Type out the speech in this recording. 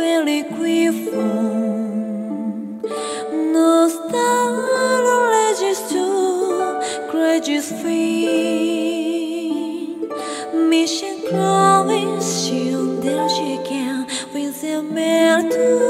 feli qui fond Nos tu fin Mission glowing shield der chicken with the mertu